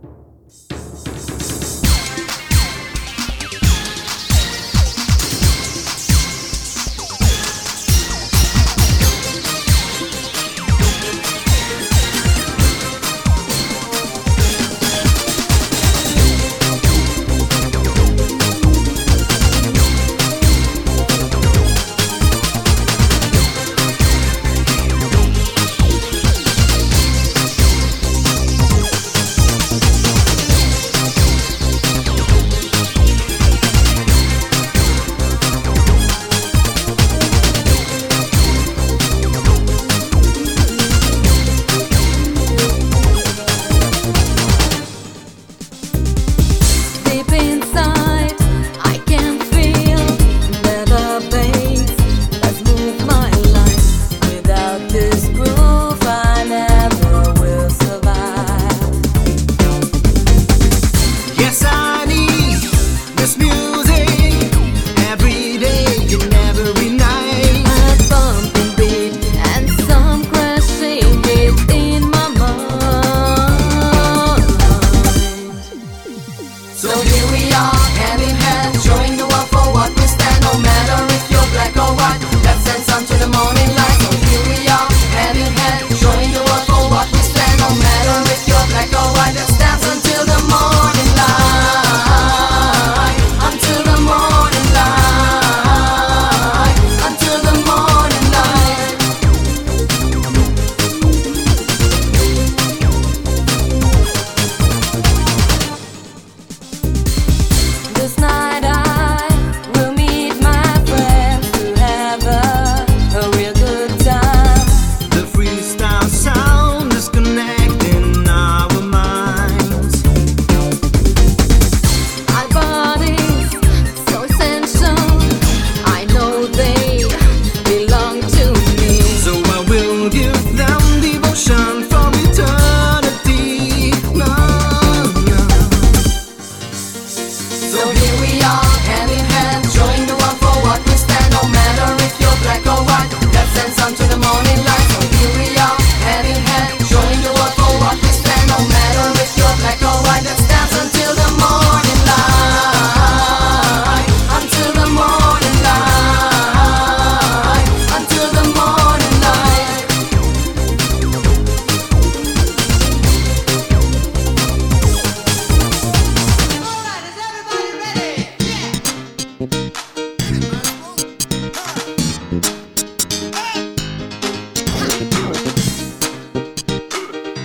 you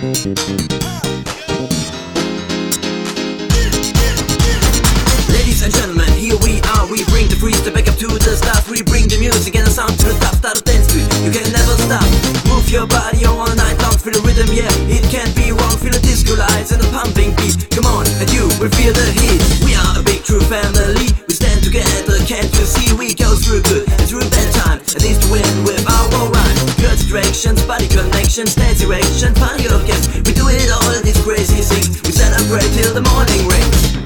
Ladies and gentlemen, here we are. We bring the freeze freestyle back up to the start. We bring the music and the sound to the top. Start to dance to. You can never stop. Move your body all night long. Feel the rhythm, yeah. It can't be wrong. Feel the disco lights and the pumping connection connections, dance direction, your organs We do it all, these crazy things. We celebrate till the morning rains